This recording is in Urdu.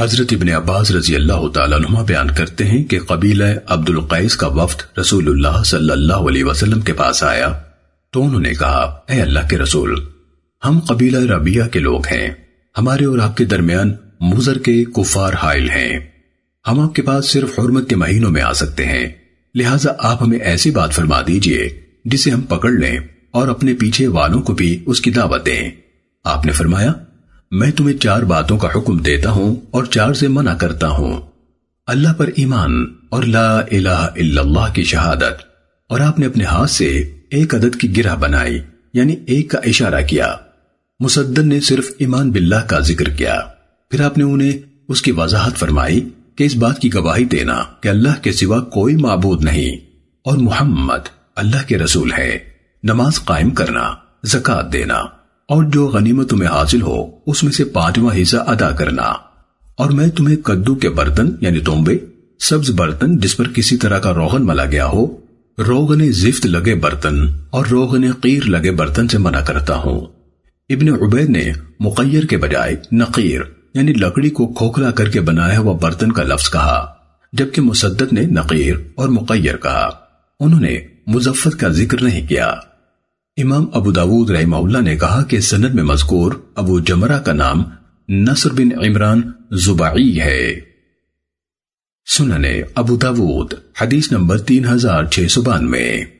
حضرت ابن عباس رضی اللہ تعالیٰ عنہ بیان کرتے ہیں کہ قبیلہ عبد القیس کا وفد رسول اللہ صلی اللہ علیہ وسلم کے پاس آیا تو انہوں نے کہا، اے اللہ کے رسول، ہم قبیلہ ربیہ کے لوگ ہیں۔ ہمارے اور آپ کے درمیان مزر کے کفار حائل ہیں۔ ہم آپ کے پاس صرف حرمت کے مہینوں میں آ سکتے ہیں۔ لہٰذا آپ ہمیں ایسی بات فرما دیجیے جسے ہم پکڑ لیں اور اپنے پیچھے والوں کو بھی اس کی دعوت دیں۔ آپ نے فرمایا میں تمہیں چار باتوں کا حکم دیتا ہوں اور چار سے منع کرتا ہوں۔ اللہ پر ایمان اور لا الہ الا اللہ کی شہادت۔ اور آپ نے اپنے ہاتھ سے ایک عدد کی گرہ بنائی یعنی ایک کا اشارہ کیا۔ مسدن نے صرف ایمان باللہ کا ذکر کیا۔ پھر آپ نے انہیں اس کی وضاحت فرمائی کہ اس بات کی گواہی دینا کہ اللہ کے سوا کوئی معبود نہیں۔ اور محمد اللہ کے رسول ہے نماز قائم کرنا زکات دینا۔ اور جو غنیمت تمہیں حاصل ہو، اس میں سے پانچواں حصہ ادا کرنا۔ اور میں تمہیں کدو کے برتن یعنی تومبے سبز برتن، جس پر کسی طرح کا روغن ملا گیا ہو، روغن زفت لگے برتن اور روغن قیر لگے برتن سے منع کرتا ہوں۔ ابن عبید نے مقیر کے بجائے نقیر یعنی لکڑی کو کھوکھلا کر کے بنایا ہوا برتن کا لفظ کہا، جبکہ مسدد نے نقیر اور مقیر کہا۔ انہوں نے مزفت کا ذکر نہیں کیا۔ امام ابو داود رحمہ اللہ نے کہا کہ سند میں مذکور ابو جمرہ کا نام نصر بن عمران زبعی ہے۔ سننے ابو داود، حدیث نمبر تین ہزار چھ سو بانوے۔